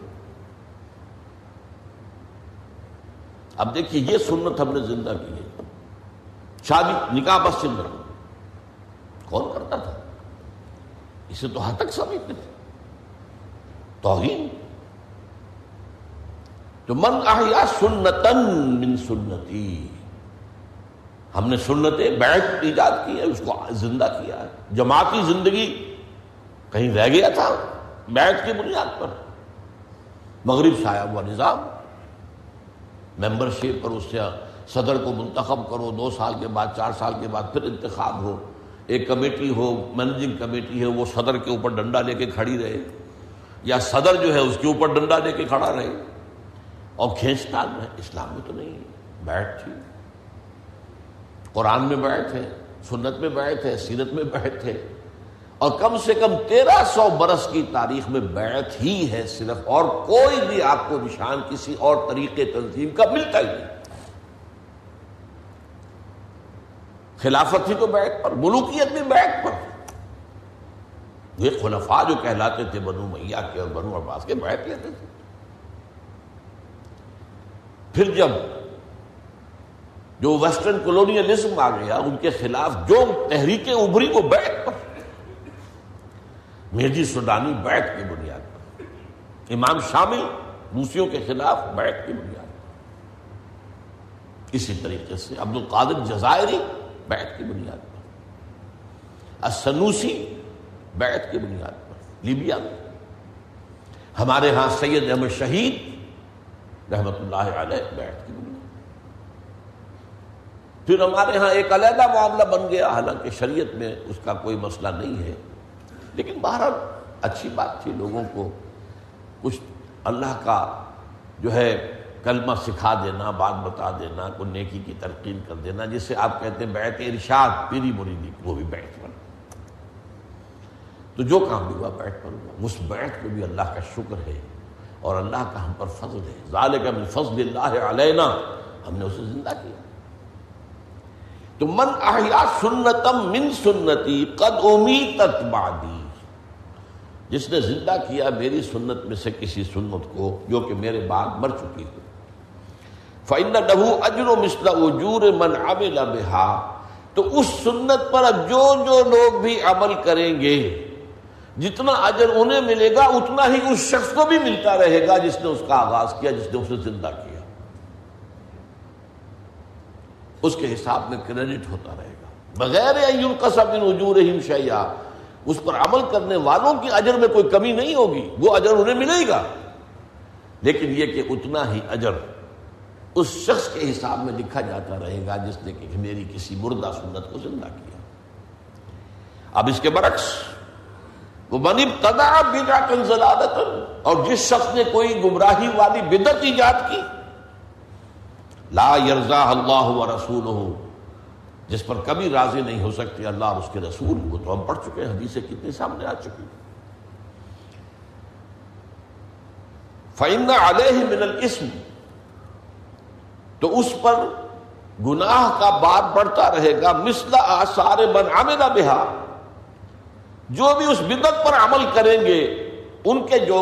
اب دیکھیے یہ سنت ہم نے زندہ کی ہے۔ شادی، نکاح بس چند کون کرتا تھا؟ اسے تو حد تک سمجھتے تھے۔ توہین۔ تو من احیا سنتن من سنتی۔ ہم نے سنتیں بیعت، ایجاد کی ہے، اس کو زندہ کیا ہے۔ جماعتی زندگی کہیں رہ گیا تھا، بیعت کی بنیاد پر۔ مغرب سے آیا ہوا نظام۔ ممبر شپ پر اس سے صدر کو منتخب کرو، دو سال کے بعد، چار سال کے بعد پھر انتخاب ہو۔ ایک کمیٹی ہو، مینجنگ کمیٹی ہے، وہ صدر کے اوپر ڈنڈا لے کے کھڑی رہے۔ یا صدر جو ہے، اس کے اوپر ڈنڈا لے کے کھڑا رہے۔ اور کھینچتان میں اسلام میں تو نہیں بیٹھ تھی قرآن میں بیٹھ ہے، سنت میں بیٹھ ہے، سیرت میں بیٹھ ہے۔ اور کم سے کم تیرہ سو برس کی تاریخ میں بیعت ہی ہے صرف اور کوئی بھی آپ کو نشان کسی اور طریقے تنظیم کا ملتا ہی نہیں۔ خلافت ہی تو بیعت پر، ملوکیت بھی بیعت پر۔ یہ خلفاء جو کہلاتے تھے بنو میاں کے اور بنو عباس کے بیعت لیتے تھے۔ پھر جب جو ویسٹرن کولونیلزم آ گیا، ان کے خلاف جو تحریکیں ابھری وہ بیعت پر۔ میرجی سودانی بیعت کی بنیاد پر۔ امام شامل روسیوں کے خلاف بیعت کی بنیاد پر۔ اسی طریقے سے عبد القادر جزائری بیعت کی بنیاد پر۔ السنوسی بیعت کی بنیاد پر۔ لیبیا میں۔ ہمارے ہاں سید احمد شہید رحمت اللہ علیہ بیعت کی بنیاد پھر ہمارے ہاں ایک علیحدہ معاملہ بن گیا۔ حالانکہ شریعت میں اس کا کوئی مسئلہ نہیں ہے۔ لیکن بہرحال اچھی بات تھی لوگوں کو کچھ اللہ کا جو ہے کلمہ سکھا دینا، بات بتا دینا، کو نیکی کی ترقین کر دینا، جسے آپ کہتے ہیں بیعت ارشاد، پیری مریدی، وہ بھی بیعت بنا تو جو کام بھی ہوا، بیعت پر ہوا۔ اس بیعت پہ بھی اللہ کا شکر ہے اور اللہ کا ہم پر فضل ہے۔ ذالک من فضل اللہ علینا، ہم نے اسے زندہ کیا۔ تو من احیا سنتم من سنتی قد امیتت بعدی۔ جس نے زندہ کیا میری سنت میں سے کسی سنت کو جو کہ میرے بعد مر چکی ہو۔ فائن ڈبو اجر و مسل اجور من عمل بہا تو اس سنت پر اب جو جو لوگ بھی عمل کریں گے، جتنا اجر انہیں ملے گا، اتنا ہی اس شخص کو بھی ملتا رہے گا جس نے اس کا آغاز کیا، جس نے اسے زندہ کیا۔ اس کے حساب میں کریڈٹ ہوتا رہے گا۔ بغیر قسم اجور شیا اس پر عمل کرنے والوں کی اجر میں کوئی کمی نہیں ہوگی، وہ اجر انہیں ملے گا۔ لیکن یہ کہ اتنا ہی اجر اس شخص کے حساب میں لکھا جاتا رہے گا جس نے کہ میری کسی مردہ سنت کو زندہ کیا۔ اب اس کے برعکس وہ بنی تدا بنا کنزلادت اور جس شخص نے کوئی گمراہی والی بدت ایجاد کی، لا یرزا اللہ و رسول ہو جس پر کبھی راضی نہیں ہو سکتی، اللہ اور اس کے رسول کو تو ہم پڑھ چکے ہیں، حدیثیں کتنی سامنے آ چکی۔ فائن علیہ من الاسم تو اس پر گناہ کا بار بڑھتا رہے گا۔ مسلا آثار من عمل بہا جو بھی اس بدت پر عمل کریں گے، ان کے جو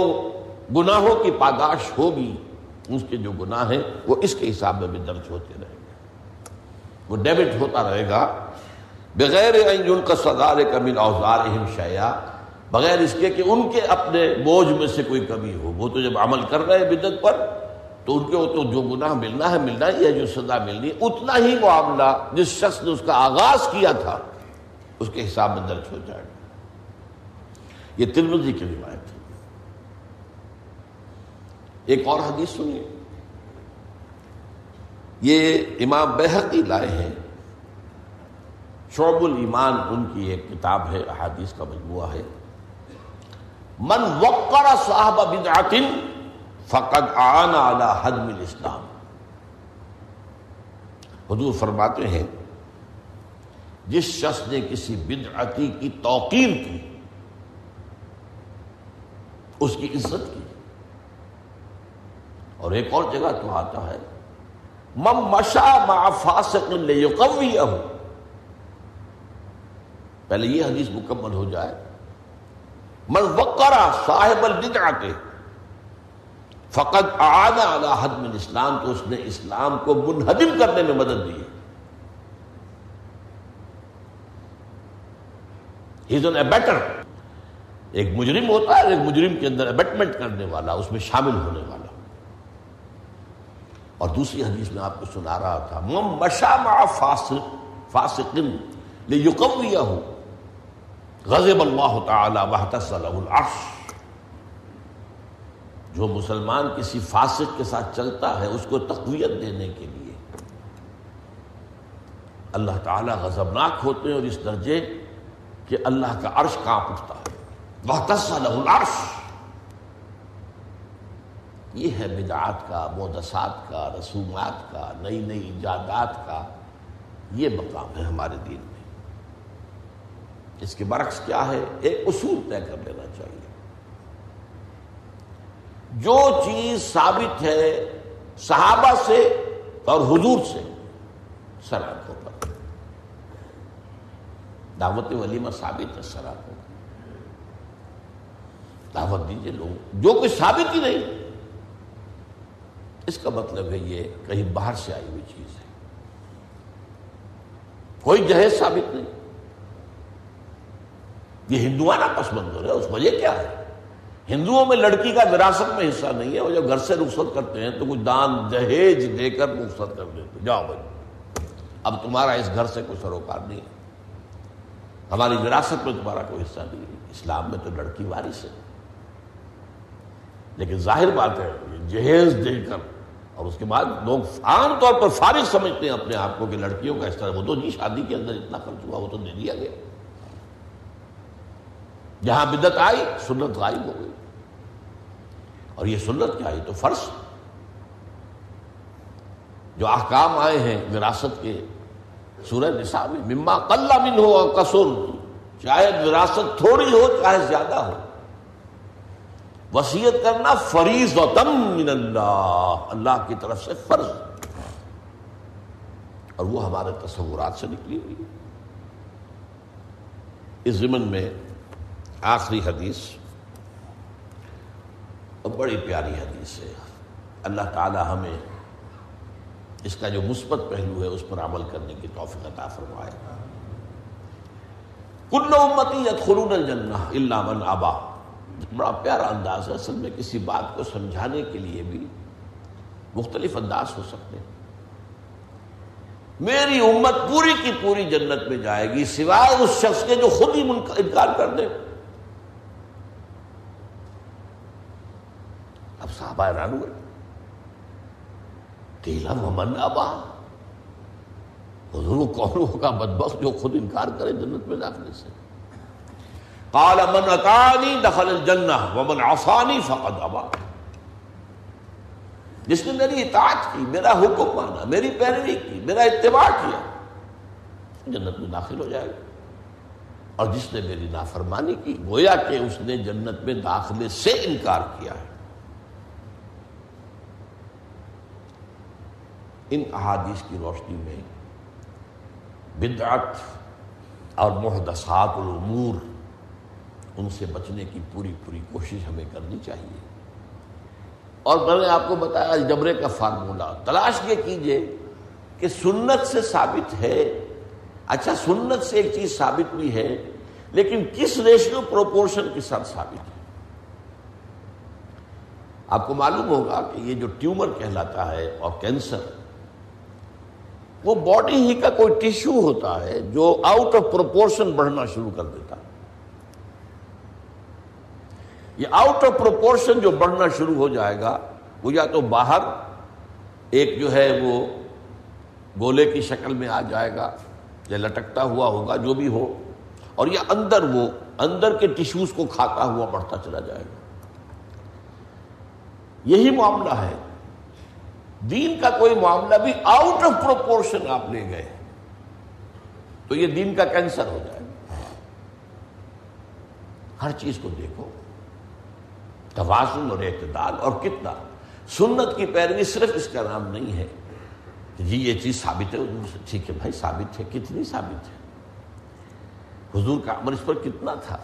گناہوں کی پاداش ہوگی اس کے جو گناہ ہیں، وہ اس کے حساب میں بھی درج ہوتے رہیں وہ ڈیبٹ ہوتا رہے گا بغیر ان کا سزار کمن اوزار شیا بغیر اس کے کہ ان کے اپنے بوجھ میں سے کوئی کمی ہو۔ وہ تو جب عمل کر رہے ہیں بدت پر، تو ان کے تو جو گناہ ملنا ہے، ملنا ہی ہے، جو سزا ملنی ہے، اتنا ہی معاملہ جس شخص نے اس کا آغاز کیا تھا، اس کے حساب میں درج ہو جائے گا۔ یہ ترمزی کی روایت ہے۔ ایک اور حدیث سنیے۔ یہ امام بحقی لائے ہیں۔ شعب الایمان ان کی ایک کتاب ہے، احادیث کا مجموعہ ہے۔ من وقر صاحب بدعت فقد آن علی حدم الاسلام۔ حضور فرماتے ہیں، جس شخص نے کسی بدعتی کی توقیر کی، اس کی عزت کی۔ اور ایک اور جگہ تو آتا ہے مم مشا مع فاسق لیقویہ پہلے یہ حدیث مکمل ہو جائے۔ من وقرا صاحب البدعت فقط آنا علی حدم الاسلام تو اس نے اسلام کو منہدم کرنے میں مدد دی۔ ہے بیٹر ایک مجرم ہوتا ہے ایک مجرم کے اندر ابیٹمنٹ کرنے والا، اس میں شامل ہونے والا۔ اور دوسری حدیث میں آپ کو سنا رہا تھا مم مشا مع فاسق، فاسقن لیقویہ غضب اللہ تعالی وحتس له العرش. جو مسلمان کسی فاسق کے ساتھ چلتا ہے، اس کو تقویت دینے کے لیے۔ اللہ تعالی غضبناک ہوتے ہیں اور اس درجے کہ اللہ کا عرش کانپ اٹھتا ہے۔ وحتس له العرش۔ یہ ہے بدعات کا، مودسات کا، رسومات کا، نئی نئی ایجادات کا یہ مقام ہے ہمارے دین میں۔ اس کے برعکس کیا ہے؟ ایک اصول طے کر لینا چاہیے۔ جو چیز ثابت ہے صحابہ سے اور حضور سے سر آنکھوں پر۔ دعوت ولیمہ ثابت ہے سر آنکھوں پر۔ دعوت دیجیے لوگ جو کچھ ثابت ہی نہیں اس کا مطلب ہے یہ کہیں باہر سے آئی ہوئی چیز ہے۔ کوئی جہیز ثابت نہیں۔ یہ ہندوانہ پس منظر ہے اس وجہ کیا ہے؟ ہندوؤں میں لڑکی کا وراثت میں حصہ نہیں ہے، وہ جب گھر سے رخصت کرتے ہیں تو کچھ دان جہیز دے کر رخصت کر دیتے جاؤ بھائی، اب تمہارا اس گھر سے کوئی سروکار نہیں ہے۔ ہماری وراثت میں تمہارا کوئی حصہ نہیں ہے۔ اسلام میں تو لڑکی وارث ہے۔ لیکن ظاہر بات ہے جہیز دے کر اور اس کے بعد لوگ عام طور پر فارغ سمجھتے ہیں اپنے آپ کو کہ لڑکیوں کا اس طرح وہ تو جی شادی کے اندر اتنا خرچ ہوا، وہ تو دے دیا گیا۔ جہاں بدت آئی، سنت غائب ہو گئی۔ اور یہ سنت کیا آئی تو فرض۔ جو احکام آئے ہیں وراثت کے، سورہ نساء میں، مما قلہ من ہو اور کسور چاہے وراثت تھوڑی ہو، چاہے زیادہ ہو۔ وسیعت کرنا فریض و تم من اللہ اللہ کی طرف سے فرض۔ اور وہ ہمارے تصورات سے نکلی ہوئی اس زمن میں آخری حدیث، اور بڑی پیاری حدیث ہے۔ اللہ تعالی ہمیں اس کا جو مثبت پہلو ہے، اس پر عمل کرنے کی توفیق عطا فرمائے۔ کل امتی یدخلون الجنہ الا من ابا۔ بڑا پیارا انداز ہے اصل میں کسی بات کو سمجھانے کے لیے بھی مختلف انداز ہو سکتے ہیں۔ میری امت پوری کی پوری جنت میں جائے گی سوائے اس شخص کے جو خود ہی انکار کر دے۔ اب صحابہ حیران ہوئے۔ تیلا محمد ابا۔ حضور کون ہوگا بدبخت جو خود انکار کرے جنت میں داخلے سے؟ قال من اطانی دخل الجنہ ومن عصانی فقد ابا. جس نے میری اطاعت کی، میرا حکم مانا، میری پیروی کی، میرا اتباع کیا، جنت میں داخل ہو جائے گا۔ اور جس نے میری نافرمانی کی، گویا کہ اس نے جنت میں داخلے سے انکار کیا ہے۔ ان احادیث کی روشنی میں بدعت اور محدثات الامور ان سے بچنے کی پوری پوری کوشش ہمیں کرنی چاہیے۔ اور میں نے آپ کو بتایا جبرے کا فارمولہ تلاش یہ کیجیے کہ سنت سے ثابت ہے۔ اچھا سنت سے ایک چیز ثابت بھی ہے، لیکن کس ریشیو پروپورشن کے ساتھ ثابت ہے؟ آپ کو معلوم ہوگا کہ یہ جو ٹیومر کہلاتا ہے اور کینسر، وہ باڈی ہی کا کوئی ٹیشو ہوتا ہے جو آؤٹ آف پروپورشن بڑھنا شروع کر دیتا ہے۔ یہ آؤٹ آف پروپورشن جو بڑھنا شروع ہو جائے گا، وہ یا تو باہر ایک جو ہے وہ گولے کی شکل میں آ جائے گا، یا لٹکتا ہوا ہوگا، جو بھی ہو، اور یہ اندر وہ، اندر کے ٹیشوز کو کھاتا ہوا بڑھتا چلا جائے گا۔ یہی معاملہ ہے۔ دین کا کوئی معاملہ بھی آؤٹ آف پروپورشن آپ لے گئے تو یہ دین کا کینسر ہو جائے۔ گا ہر چیز کو دیکھو۔ توازن اور اعتدال اور کتنا؟ سنت کی پیروی صرف اس کا نام نہیں ہے۔ جی یہ چیز ثابت ہے ٹھیک ہے بھائی، ثابت ہے۔ کتنی ثابت ہے؟ حضور کا عمل اس پر کتنا تھا؟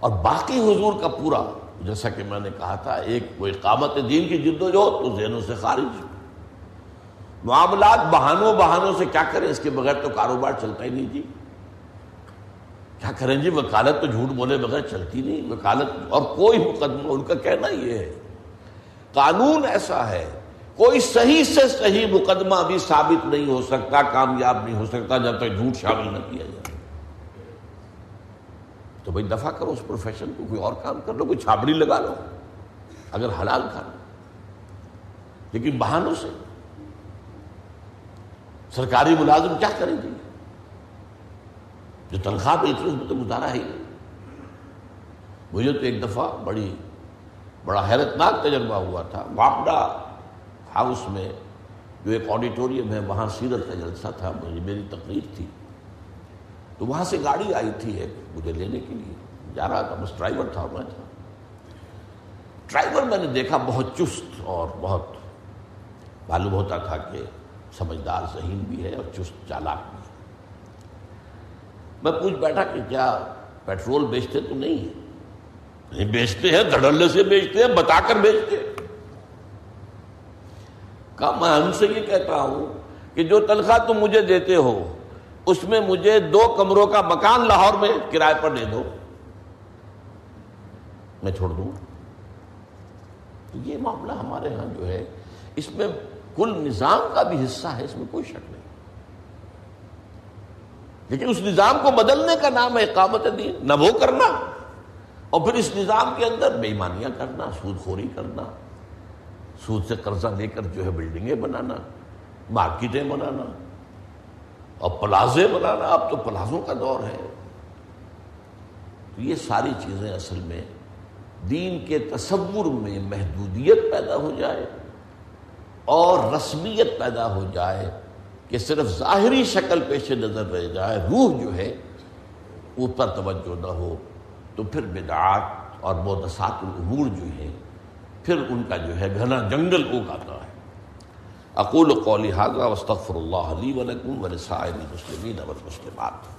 اور باقی حضور کا پورا، جیسا کہ میں نے کہا تھا، ایک وہ اقامت دین کی جد و جو تو ذہنوں سے خارج۔ معاملات بہانوں بہانوں سے کیا کریں؟ اس کے بغیر تو کاروبار چلتا ہی نہیں جی۔ کیا کریں جی وکالت تو جھوٹ بولے بغیر چلتی نہیں۔ وکالت اور کوئی مقدمہ، ان کا کہنا یہ ہے۔ قانون ایسا ہے، کوئی صحیح سے صحیح مقدمہ بھی ثابت نہیں ہو سکتا، کامیاب نہیں ہو سکتا، جب تک جھوٹ شامل نہ کیا جائے۔ تو بھائی دفاع کرو اس پروفیشن کو، کوئی اور کام کر لو، کوئی چھابڑی لگا لو، اگر حلال کھانا۔ لیکن بہانوں سے۔ سرکاری ملازم کیا کریں گے؟ جو تنخواہ پہ اتنی اس میں تو گزارا ہے مجھے تو ایک دفعہ بڑی، بڑا حیرتناک تجربہ ہوا تھا۔ واپڈا ہاؤس میں جو ایک آڈیٹوریم ہے، وہاں سیرت کا جلسہ تھا۔ مجھے میری تقریر تھی۔ تو وہاں سے گاڑی آئی تھی ایک مجھے لینے کے لیے۔ جا رہا تھا، بس ڈرائیور تھا، میں تھا۔ ڈرائیور میں نے دیکھا بہت چست اور بہت معلوم ہوتا تھا کہ سمجھدار ذہین بھی ہے اور چست چالاک بھی ہے۔ میں پوچھ بیٹھا کہ کیا پیٹرول بیچتے تو نہیں نہیں بیچتے ہیں، دھڑلے سے بیچتے ہیں، بتا کر بیچتے کہا، میں ان سے یہ کہتا ہوں کہ جو تنخواہ تم مجھے دیتے ہو، اس میں مجھے دو کمروں کا مکان لاہور میں کرائے پر دے دو۔ میں چھوڑ دوں۔ تو یہ معاملہ ہمارے ہاں جو ہے، اس میں کل نظام کا بھی حصہ ہے، اس میں کوئی شک نہیں۔ لیکن اس نظام کو بدلنے کا نام ہے اقامت دین، نہ وہ کرنا، اور پھر اس نظام کے اندر بے ایمانیاں کرنا، سود خوری کرنا، سود سے قرضہ لے کر جو ہے بلڈنگیں بنانا، مارکیٹیں بنانا، اور پلازے بنانا، اب تو پلازوں کا دور ہے۔ تو یہ ساری چیزیں اصل میں دین کے تصور میں محدودیت پیدا ہو جائے اور رسمیت پیدا ہو جائے۔ کہ صرف ظاہری شکل پیش نظر رہ جائے، روح جو ہے، اوپر توجہ نہ ہو، تو پھر بدعات اور مودسات العبور جو ہے پھر ان کا جو ہے گھنا جنگل اگاتا ہے۔ اقول قولی حاضہ وصطفر اللہ علی ولکم ولسائر المسلمین والمسلمات۔